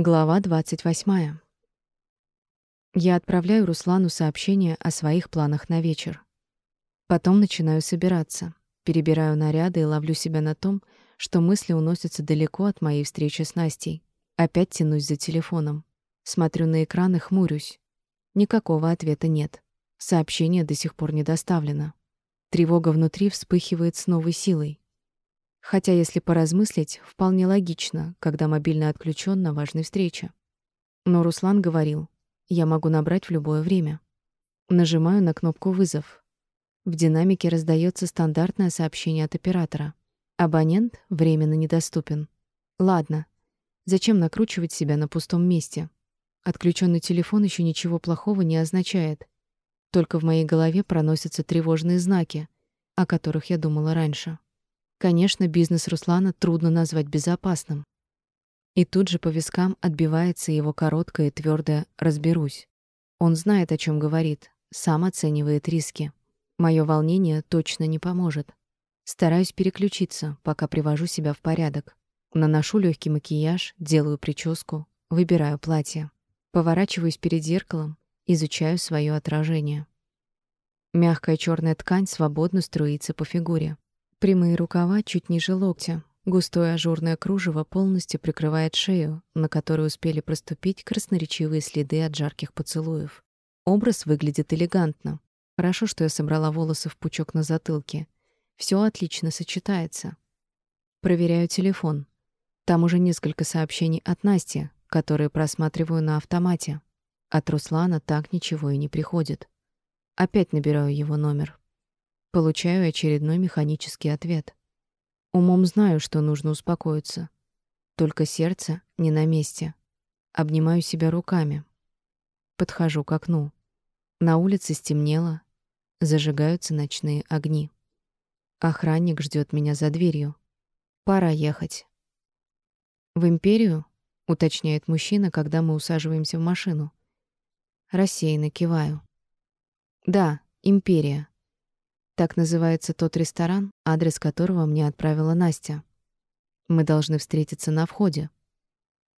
Глава 28. Я отправляю Руслану сообщение о своих планах на вечер. Потом начинаю собираться, перебираю наряды и ловлю себя на том, что мысли уносятся далеко от моей встречи с Настей. Опять тянусь за телефоном. Смотрю на экран и хмурюсь. Никакого ответа нет. Сообщение до сих пор не доставлено. Тревога внутри вспыхивает с новой силой. Хотя, если поразмыслить, вполне логично, когда мобильный отключен на важной встрече. Но Руслан говорил, я могу набрать в любое время. Нажимаю на кнопку «Вызов». В динамике раздается стандартное сообщение от оператора. Абонент временно недоступен. Ладно. Зачем накручивать себя на пустом месте? Отключенный телефон еще ничего плохого не означает. Только в моей голове проносятся тревожные знаки, о которых я думала раньше. Конечно, бизнес Руслана трудно назвать безопасным. И тут же по вискам отбивается его короткое и твёрдое «разберусь». Он знает, о чем говорит, сам оценивает риски. Моё волнение точно не поможет. Стараюсь переключиться, пока привожу себя в порядок. Наношу легкий макияж, делаю прическу, выбираю платье. Поворачиваюсь перед зеркалом, изучаю свое отражение. Мягкая черная ткань свободно струится по фигуре. Прямые рукава чуть ниже локтя. Густое ажурное кружево полностью прикрывает шею, на которой успели проступить красноречивые следы от жарких поцелуев. Образ выглядит элегантно. Хорошо, что я собрала волосы в пучок на затылке. Все отлично сочетается. Проверяю телефон. Там уже несколько сообщений от Насти, которые просматриваю на автомате. От Руслана так ничего и не приходит. Опять набираю его номер. Получаю очередной механический ответ. Умом знаю, что нужно успокоиться. Только сердце не на месте. Обнимаю себя руками. Подхожу к окну. На улице стемнело, зажигаются ночные огни. Охранник ждет меня за дверью. Пора ехать. В империю, уточняет мужчина, когда мы усаживаемся в машину. Рассеянно киваю. Да, империя. Так называется тот ресторан, адрес которого мне отправила Настя. Мы должны встретиться на входе.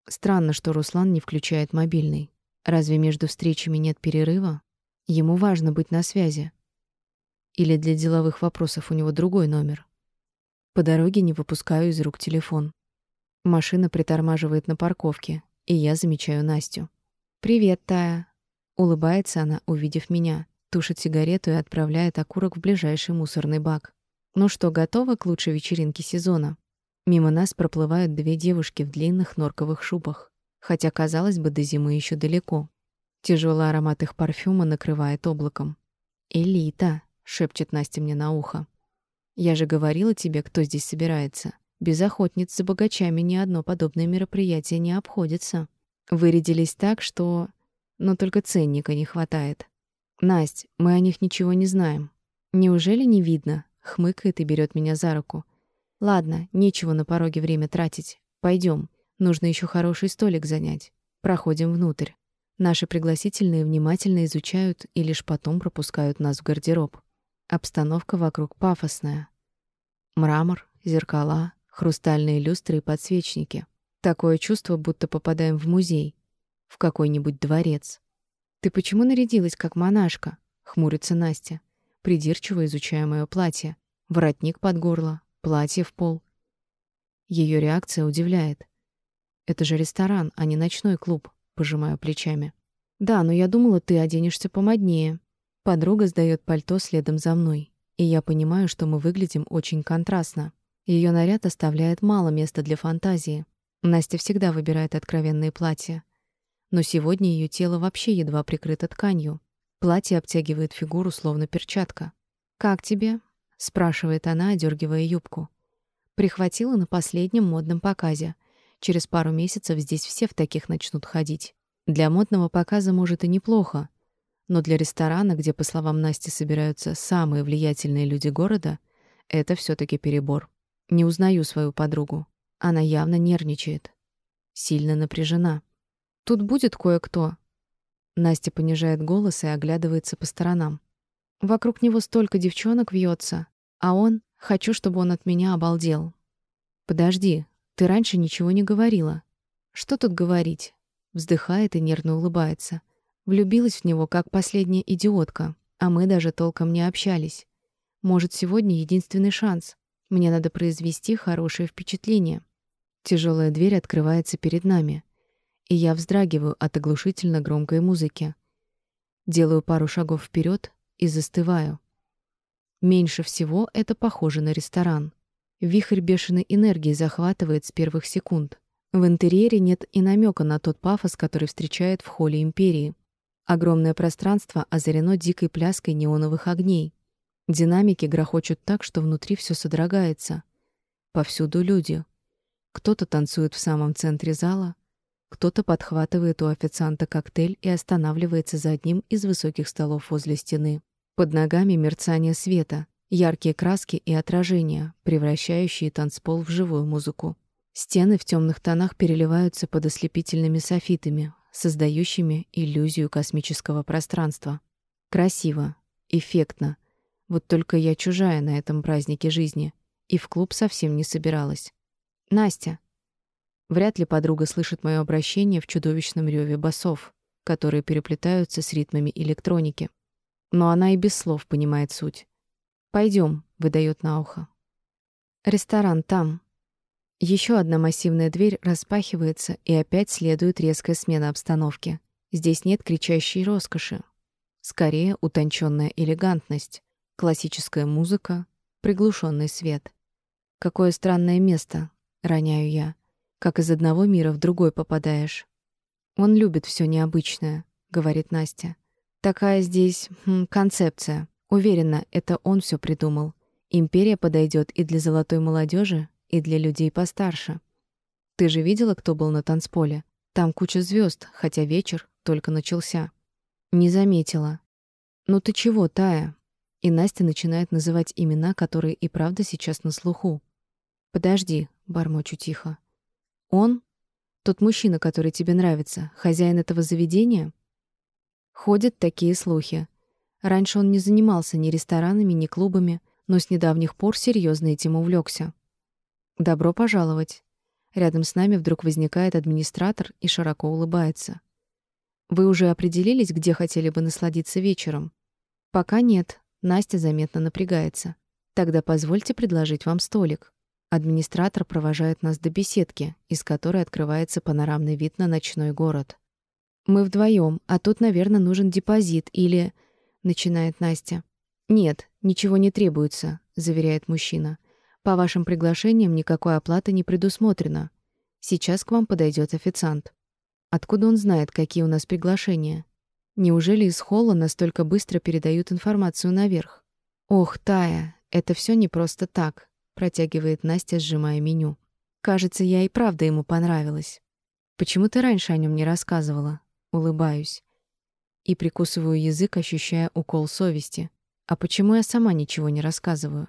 Странно, что Руслан не включает мобильный. Разве между встречами нет перерыва? Ему важно быть на связи. Или для деловых вопросов у него другой номер. По дороге не выпускаю из рук телефон. Машина притормаживает на парковке, и я замечаю Настю. «Привет, Тая», — улыбается она, увидев меня тушит сигарету и отправляет окурок в ближайший мусорный бак. Ну что, готова к лучшей вечеринке сезона? Мимо нас проплывают две девушки в длинных норковых шубах, хотя, казалось бы, до зимы еще далеко. Тяжелый аромат их парфюма накрывает облаком. «Элита», — шепчет Настя мне на ухо. «Я же говорила тебе, кто здесь собирается. Без охотниц за богачами ни одно подобное мероприятие не обходится. Вырядились так, что... Но только ценника не хватает. Насть, мы о них ничего не знаем. Неужели не видно? Хмыкает и берет меня за руку. Ладно, нечего на пороге время тратить. Пойдем. Нужно еще хороший столик занять. Проходим внутрь. Наши пригласительные внимательно изучают и лишь потом пропускают нас в гардероб. Обстановка вокруг пафосная. Мрамор, зеркала, хрустальные люстры и подсвечники. Такое чувство, будто попадаем в музей, в какой-нибудь дворец. «Ты почему нарядилась, как монашка?» — хмурится Настя, придирчиво изучая моё платье. Воротник под горло, платье в пол. Её реакция удивляет. «Это же ресторан, а не ночной клуб», — пожимаю плечами. «Да, но я думала, ты оденешься помоднее». Подруга сдаёт пальто следом за мной, и я понимаю, что мы выглядим очень контрастно. Её наряд оставляет мало места для фантазии. Настя всегда выбирает откровенные платья, но сегодня ее тело вообще едва прикрыто тканью. Платье обтягивает фигуру словно перчатка. «Как тебе?» — спрашивает она, одергивая юбку. Прихватила на последнем модном показе. Через пару месяцев здесь все в таких начнут ходить. Для модного показа, может, и неплохо. Но для ресторана, где, по словам Насти, собираются самые влиятельные люди города, это все таки перебор. Не узнаю свою подругу. Она явно нервничает. Сильно напряжена. Тут будет кое-кто. Настя понижает голос и оглядывается по сторонам. Вокруг него столько девчонок вьется, а он, хочу, чтобы он от меня обалдел. Подожди, ты раньше ничего не говорила. Что тут говорить? Вздыхает и нервно улыбается. Влюбилась в него, как последняя идиотка, а мы даже толком не общались. Может, сегодня единственный шанс. Мне надо произвести хорошее впечатление. Тяжелая дверь открывается перед нами, и я вздрагиваю от оглушительно громкой музыки. Делаю пару шагов вперед и застываю. Меньше всего это похоже на ресторан. Вихрь бешеной энергии захватывает с первых секунд. В интерьере нет и намека на тот пафос, который встречает в холле империи. Огромное пространство озарено дикой пляской неоновых огней. Динамики грохочут так, что внутри все содрогается. Повсюду люди. Кто-то танцует в самом центре зала, кто-то подхватывает у официанта коктейль и останавливается за одним из высоких столов возле стены. Под ногами мерцание света, яркие краски и отражения, превращающие танцпол в живую музыку. Стены в темных тонах переливаются под ослепительными софитами, создающими иллюзию космического пространства. Красиво, эффектно. Вот только я чужая на этом празднике жизни и в клуб совсем не собиралась. Настя. Вряд ли подруга слышит моё обращение в чудовищном рёве басов, которые переплетаются с ритмами электроники. Но она и без слов понимает суть. Пойдём, выдаёт на ухо. Ресторан там, еще одна массивная дверь распахивается, и опять следует резкая смена обстановки. Здесь нет кричащей роскоши. Скорее, утонченная элегантность, классическая музыка, приглушенный свет. Какое странное место, роняю я. Как из одного мира в другой попадаешь. Он любит все необычное, говорит Настя. Такая здесь хм, концепция. Уверена, это он все придумал. Империя подойдет и для золотой молодежи, и для людей постарше. Ты же видела, кто был на танцполе? Там куча звезд, хотя вечер только начался. Не заметила. Ну ты чего, Тая? И Настя начинает называть имена, которые и правда сейчас на слуху. Подожди, бормочу тихо. Он? Тот мужчина, который тебе нравится, хозяин этого заведения? Ходят такие слухи. Раньше он не занимался ни ресторанами, ни клубами, но с недавних пор серьезно этим увлекся. Добро пожаловать. Рядом с нами вдруг возникает администратор и широко улыбается. Вы уже определились, где хотели бы насладиться вечером? Пока нет. Настя заметно напрягается. Тогда позвольте предложить вам столик. Администратор провожает нас до беседки, из которой открывается панорамный вид на ночной город. Мы вдвоем, а тут, наверное, нужен депозит или начинает Настя. Нет, ничего не требуется, заверяет мужчина. По вашим приглашениям никакой оплаты не предусмотрено. Сейчас к вам подойдет официант. Откуда он знает, какие у нас приглашения? Неужели из холла настолько быстро передают информацию наверх? Ох, Тая, это все не просто так, протягивает Настя, сжимая меню. Кажется, я и правда ему понравилась. Почему ты раньше о нем не рассказывала? Улыбаюсь и прикусываю язык, ощущая укол совести. А почему я сама ничего не рассказываю?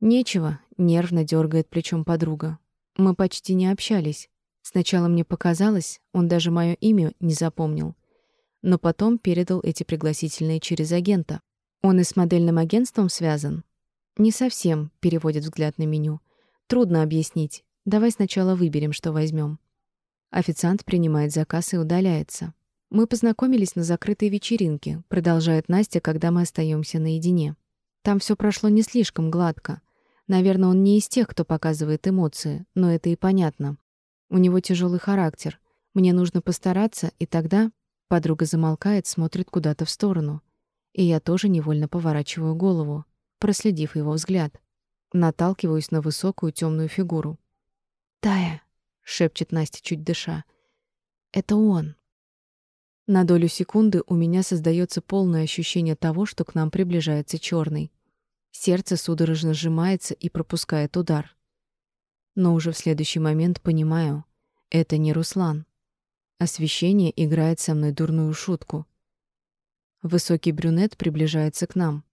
Нечего, нервно дергает плечом подруга. Мы почти не общались. Сначала мне показалось, он даже мое имя не запомнил. Но потом передал эти пригласительные через агента. Он и с модельным агентством связан? Не совсем, переводит взгляд на меню. Трудно объяснить. Давай сначала выберем, что возьмем. Официант принимает заказ и удаляется. Мы познакомились на закрытой вечеринке, продолжает Настя, когда мы остаемся наедине. Там все прошло не слишком гладко. Наверное, он не из тех, кто показывает эмоции, но это и понятно. У него тяжелый характер. Мне нужно постараться, и тогда подруга замолкает, смотрит куда-то в сторону. И я тоже невольно поворачиваю голову, проследив его взгляд. Наталкиваюсь на высокую темную фигуру. «Тая», — шепчет Настя, чуть дыша. «Это он». На долю секунды у меня создается полное ощущение того, что к нам приближается черный. Сердце судорожно сжимается и пропускает удар. Но уже в следующий момент понимаю, это не Руслан. Освещение играет со мной дурную шутку. Высокий брюнет приближается к нам.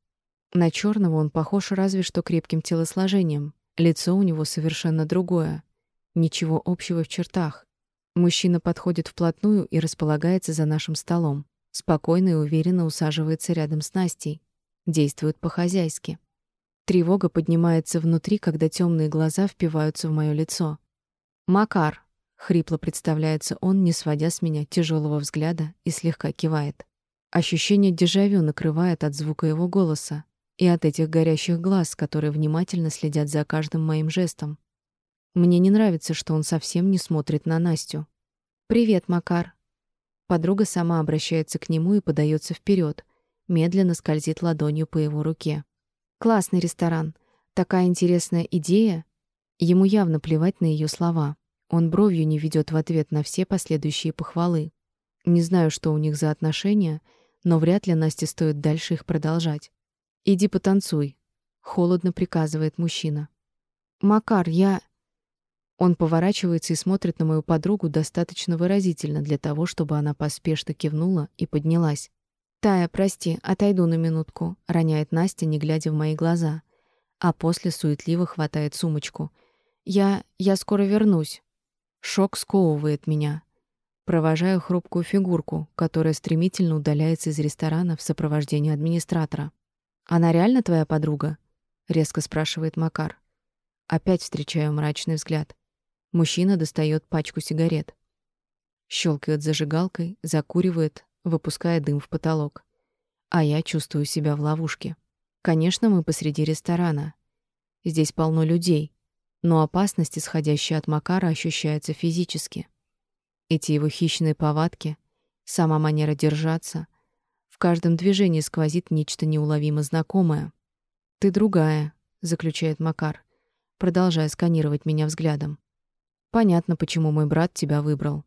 На черного он похож разве что крепким телосложением. Лицо у него совершенно другое. Ничего общего в чертах. Мужчина подходит вплотную и располагается за нашим столом. Спокойно и уверенно усаживается рядом с Настей. Действует по-хозяйски. Тревога поднимается внутри, когда темные глаза впиваются в моё лицо. «Макар», Хрипло представляется он, не сводя с меня тяжелого взгляда и слегка кивает. Ощущение дежавю накрывает от звука его голоса и от этих горящих глаз, которые внимательно следят за каждым моим жестом. Мне не нравится, что он совсем не смотрит на Настю. «Привет, Макар». Подруга сама обращается к нему и подается вперед, медленно скользит ладонью по его руке. «Классный ресторан. Такая интересная идея». Ему явно плевать на ее слова. Он бровью не ведет в ответ на все последующие похвалы. Не знаю, что у них за отношения, но вряд ли Насте стоит дальше их продолжать. «Иди потанцуй», — холодно приказывает мужчина. «Макар, я...» Он поворачивается и смотрит на мою подругу достаточно выразительно для того, чтобы она поспешно кивнула и поднялась. «Тая, прости, отойду на минутку», — роняет Настя, не глядя в мои глаза, а после суетливо хватает сумочку. «Я... я скоро вернусь». Шок сковывает меня. Провожаю хрупкую фигурку, которая стремительно удаляется из ресторана в сопровождении администратора. «Она реально твоя подруга?» — резко спрашивает Макар. Опять встречаю мрачный взгляд. Мужчина достает пачку сигарет. Щелкает зажигалкой, закуривает, выпуская дым в потолок. А я чувствую себя в ловушке. Конечно, мы посреди ресторана. Здесь полно людей, но опасность, исходящая от Макара, ощущается физически. Эти его хищные повадки, сама манера держаться, в каждом движении сквозит нечто неуловимо знакомое. «Ты другая», — заключает Макар продолжая сканировать меня взглядом. Понятно, почему мой брат тебя выбрал.